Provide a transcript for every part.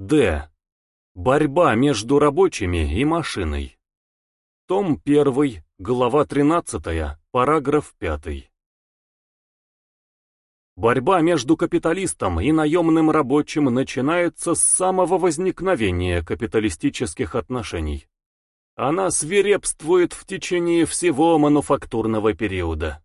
Д. Борьба между рабочими и машиной. Том 1, глава 13, параграф 5. Борьба между капиталистом и наемным рабочим начинается с самого возникновения капиталистических отношений. Она свирепствует в течение всего мануфактурного периода.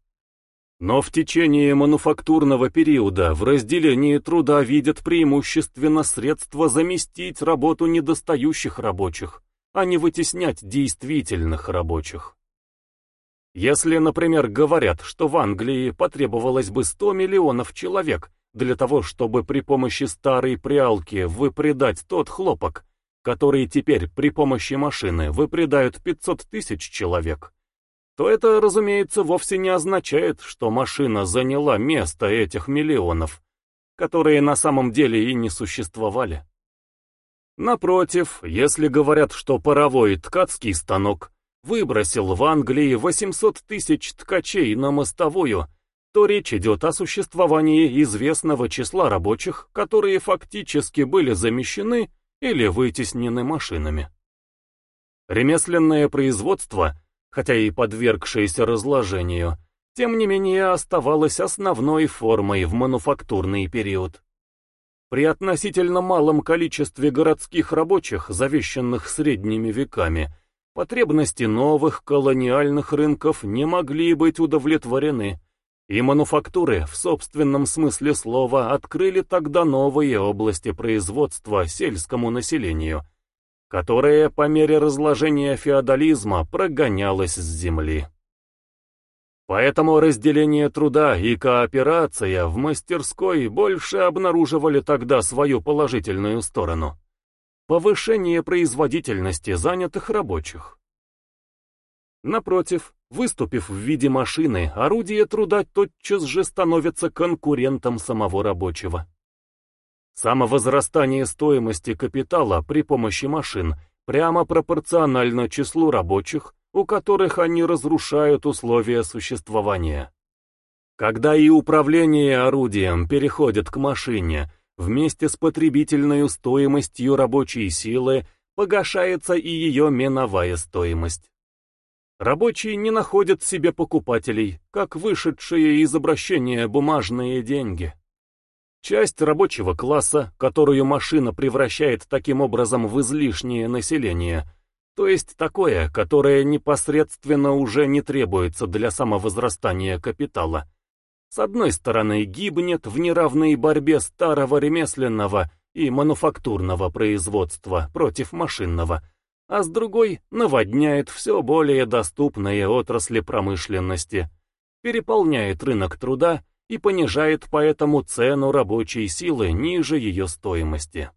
Но в течение мануфактурного периода в разделении труда видят преимущественно средства заместить работу недостающих рабочих, а не вытеснять действительных рабочих. Если, например, говорят, что в Англии потребовалось бы 100 миллионов человек для того, чтобы при помощи старой прялки выпредать тот хлопок, который теперь при помощи машины выпредают 500 тысяч человек, то это, разумеется, вовсе не означает, что машина заняла место этих миллионов, которые на самом деле и не существовали. Напротив, если говорят, что паровой ткацкий станок выбросил в Англии 800 тысяч ткачей на мостовую, то речь идет о существовании известного числа рабочих, которые фактически были замещены или вытеснены машинами. Ремесленное производство, хотя и подвергшееся разложению, тем не менее оставалось основной формой в мануфактурный период. При относительно малом количестве городских рабочих, завещанных средними веками, Потребности новых колониальных рынков не могли быть удовлетворены, и мануфактуры в собственном смысле слова открыли тогда новые области производства сельскому населению, которое по мере разложения феодализма прогонялось с земли. Поэтому разделение труда и кооперация в мастерской больше обнаруживали тогда свою положительную сторону повышение производительности занятых рабочих. Напротив, выступив в виде машины, орудие труда тотчас же становится конкурентом самого рабочего. Самовозрастание стоимости капитала при помощи машин прямо пропорционально числу рабочих, у которых они разрушают условия существования. Когда и управление орудием переходит к машине, Вместе с потребительной стоимостью рабочей силы погашается и ее меновая стоимость. Рабочие не находят себе покупателей, как вышедшие из обращения бумажные деньги. Часть рабочего класса, которую машина превращает таким образом в излишнее население, то есть такое, которое непосредственно уже не требуется для самовозрастания капитала, с одной стороны гибнет в неравной борьбе старого ремесленного и мануфактурного производства против машинного, а с другой наводняет все более доступные отрасли промышленности, переполняет рынок труда и понижает поэтому цену рабочей силы ниже ее стоимости.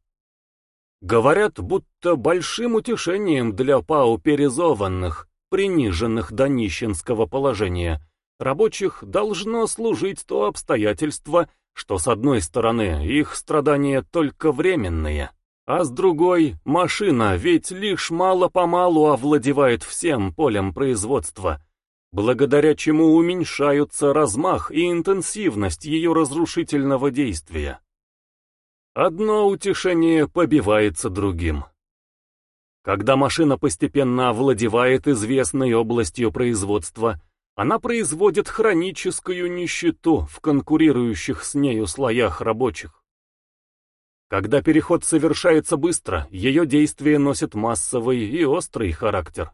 Говорят, будто большим утешением для пауперизованных, приниженных до нищенского положения, рабочих должно служить то обстоятельство, что с одной стороны их страдания только временные, а с другой машина ведь лишь мало-помалу овладевает всем полем производства, благодаря чему уменьшаются размах и интенсивность ее разрушительного действия. Одно утешение побивается другим. Когда машина постепенно овладевает известной областью производства, она производит хроническую нищету в конкурирующих с нею слоях рабочих. Когда переход совершается быстро, ее действие носит массовый и острый характер.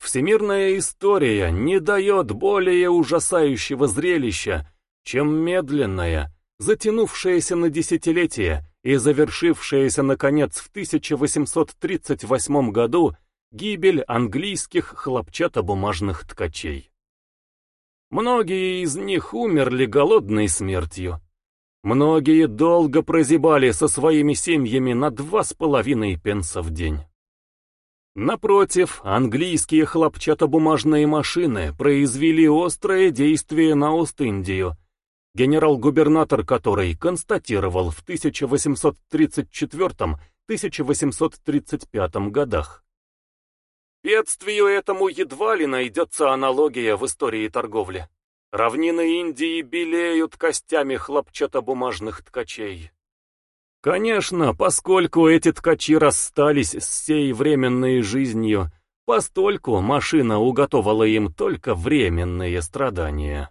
Всемирная история не дает более ужасающего зрелища, чем медленная, затянувшаяся на десятилетия и завершившаяся, наконец, в 1838 году Гибель английских хлопчатобумажных ткачей. Многие из них умерли голодной смертью. Многие долго прозябали со своими семьями на два с половиной пенса в день. Напротив, английские хлопчатобумажные машины произвели острое действие на Ост-Индию, генерал-губернатор которой констатировал в 1834-1835 годах. Бедствию этому едва ли найдется аналогия в истории торговли. Равнины Индии белеют костями хлопчатобумажных ткачей. Конечно, поскольку эти ткачи расстались с сей временной жизнью, постольку машина уготовала им только временные страдания.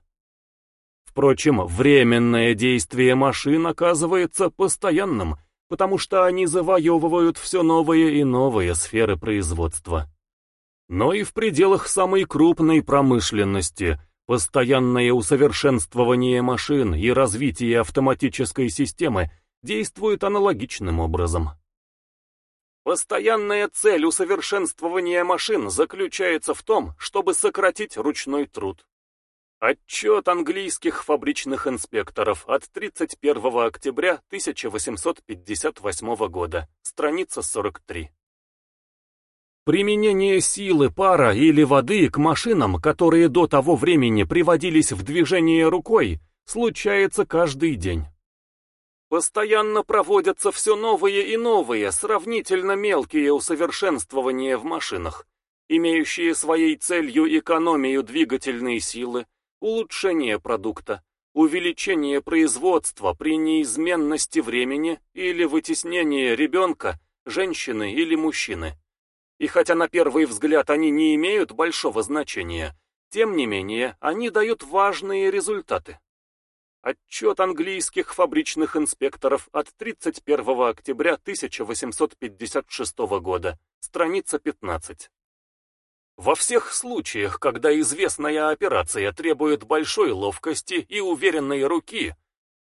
Впрочем, временное действие машин оказывается постоянным, потому что они завоевывают все новые и новые сферы производства. Но и в пределах самой крупной промышленности постоянное усовершенствование машин и развитие автоматической системы действуют аналогичным образом. Постоянная цель усовершенствования машин заключается в том, чтобы сократить ручной труд. Отчет английских фабричных инспекторов от 31 октября 1858 года, страница 43. Применение силы пара или воды к машинам, которые до того времени приводились в движение рукой, случается каждый день. Постоянно проводятся все новые и новые, сравнительно мелкие усовершенствования в машинах, имеющие своей целью экономию двигательной силы, улучшение продукта, увеличение производства при неизменности времени или вытеснение ребенка, женщины или мужчины. И хотя на первый взгляд они не имеют большого значения, тем не менее они дают важные результаты. Отчет английских фабричных инспекторов от 31 октября 1856 года, страница 15. Во всех случаях, когда известная операция требует большой ловкости и уверенной руки,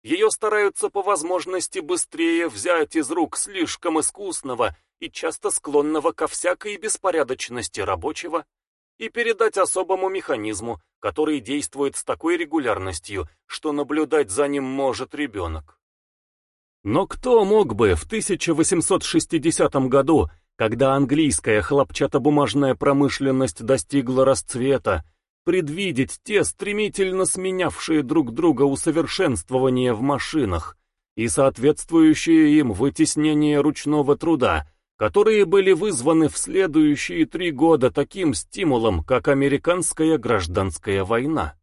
ее стараются по возможности быстрее взять из рук слишком искусного и часто склонного ко всякой беспорядочности рабочего и передать особому механизму, который действует с такой регулярностью, что наблюдать за ним может ребенок. Но кто мог бы в 1860 году когда английская хлопчатобумажная промышленность достигла расцвета, предвидеть те стремительно сменявшие друг друга усовершенствования в машинах и соответствующие им вытеснение ручного труда, которые были вызваны в следующие три года таким стимулом, как американская гражданская война.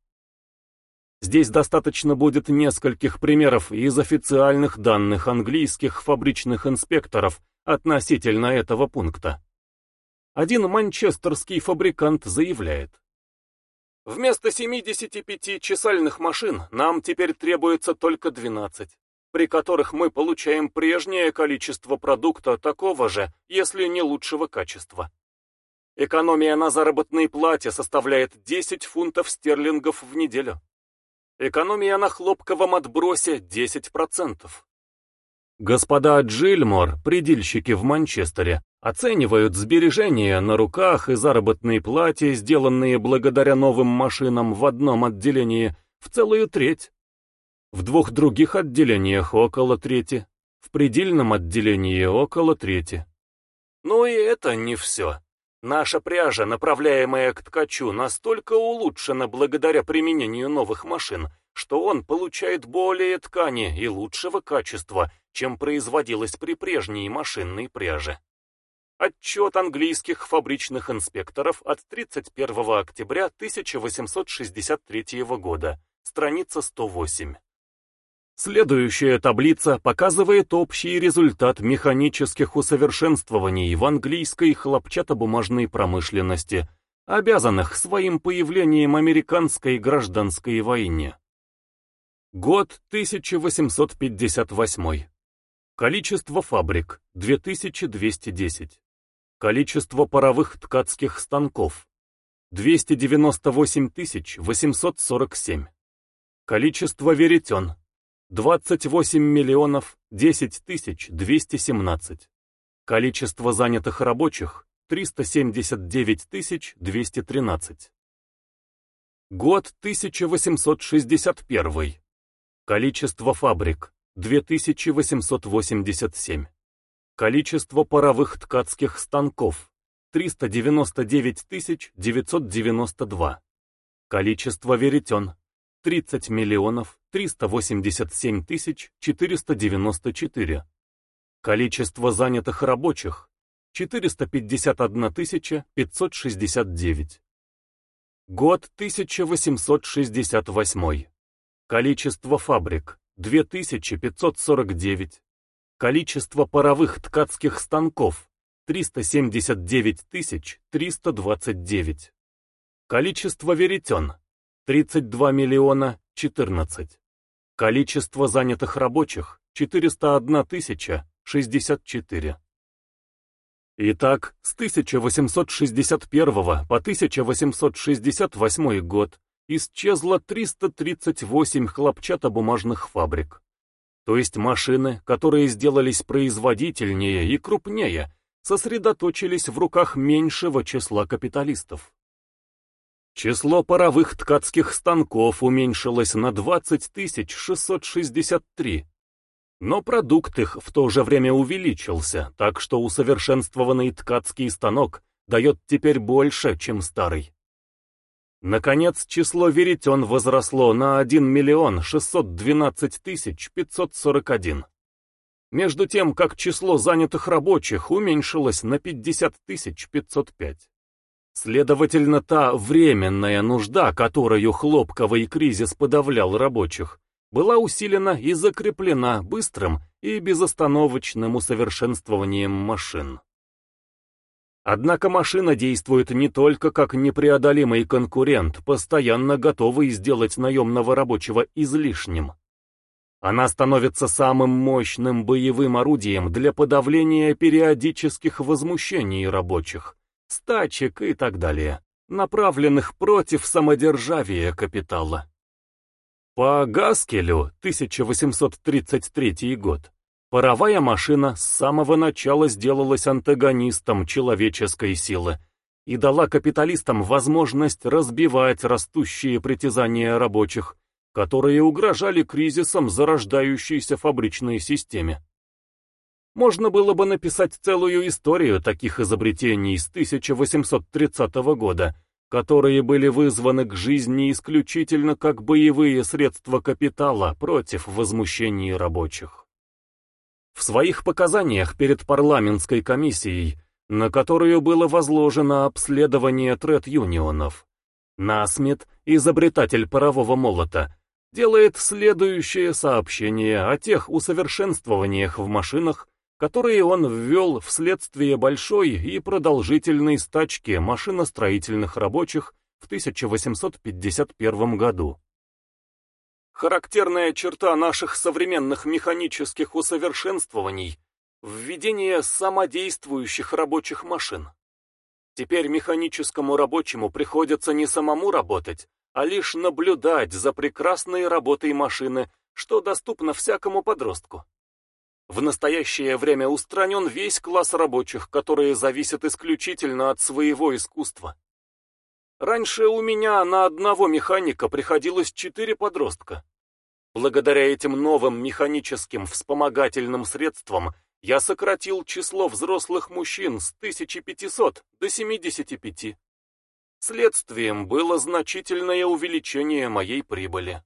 Здесь достаточно будет нескольких примеров из официальных данных английских фабричных инспекторов, относительно этого пункта. Один манчестерский фабрикант заявляет. Вместо 75 чесальных машин нам теперь требуется только 12, при которых мы получаем прежнее количество продукта такого же, если не лучшего качества. Экономия на заработной плате составляет 10 фунтов стерлингов в неделю. Экономия на хлопковом отбросе 10%. Господа Джильмор, предельщики в Манчестере, оценивают сбережения на руках и заработные плате, сделанные благодаря новым машинам в одном отделении, в целую треть. В двух других отделениях около трети, в предельном отделении около трети. Но и это не все. Наша пряжа, направляемая к ткачу, настолько улучшена благодаря применению новых машин, что он получает более ткани и лучшего качества, чем производилось при прежней машинной пряже. Отчет английских фабричных инспекторов от 31 октября 1863 года, страница 108. Следующая таблица показывает общий результат механических усовершенствований в английской хлопчатобумажной промышленности, обязанных своим появлением американской гражданской войне. Год 1858. Количество фабрик – 2210. Количество паровых ткацких станков – 298 847. Количество веретен – 28 миллионов 10 217. Количество занятых рабочих – 379 213. Год 1861. Количество фабрик – 2887. Количество паровых ткацких станков – 399 992. Количество веретен – 30 миллионов 387 494. Количество занятых рабочих – 451 569. Год 1868. Количество фабрик – 2549. Количество паровых ткацких станков 379 329. Количество веретен 32 миллиона 14. Количество занятых рабочих 401 тысяча 64. Итак, с 1861 по 1868 год исчезло 338 хлопчатобумажных фабрик. То есть машины, которые сделались производительнее и крупнее, сосредоточились в руках меньшего числа капиталистов. Число паровых ткацких станков уменьшилось на 20 663, но продукт их в то же время увеличился, так что усовершенствованный ткацкий станок дает теперь больше, чем старый. Наконец, число веретен возросло на 1 миллион 612 тысяч 541. Между тем, как число занятых рабочих уменьшилось на 50 тысяч 505. Следовательно, та временная нужда, которую хлопковый кризис подавлял рабочих, была усилена и закреплена быстрым и безостановочным усовершенствованием машин. Однако машина действует не только как непреодолимый конкурент, постоянно готовый сделать наемного рабочего излишним. Она становится самым мощным боевым орудием для подавления периодических возмущений рабочих, стачек и так далее, направленных против самодержавия капитала. По Гаскелю, 1833 год, Паровая машина с самого начала сделалась антагонистом человеческой силы и дала капиталистам возможность разбивать растущие притязания рабочих, которые угрожали кризисом зарождающейся фабричной системе. Можно было бы написать целую историю таких изобретений с 1830 года, которые были вызваны к жизни исключительно как боевые средства капитала против возмущений рабочих. В своих показаниях перед парламентской комиссией, на которую было возложено обследование тред-юнионов, Насмит, изобретатель парового молота, делает следующее сообщение о тех усовершенствованиях в машинах, которые он ввел вследствие большой и продолжительной стачки машиностроительных рабочих в 1851 году. Характерная черта наших современных механических усовершенствований – введение самодействующих рабочих машин. Теперь механическому рабочему приходится не самому работать, а лишь наблюдать за прекрасной работой машины, что доступно всякому подростку. В настоящее время устранен весь класс рабочих, которые зависят исключительно от своего искусства. Раньше у меня на одного механика приходилось четыре подростка. Благодаря этим новым механическим вспомогательным средствам я сократил число взрослых мужчин с 1500 до 75. Следствием было значительное увеличение моей прибыли.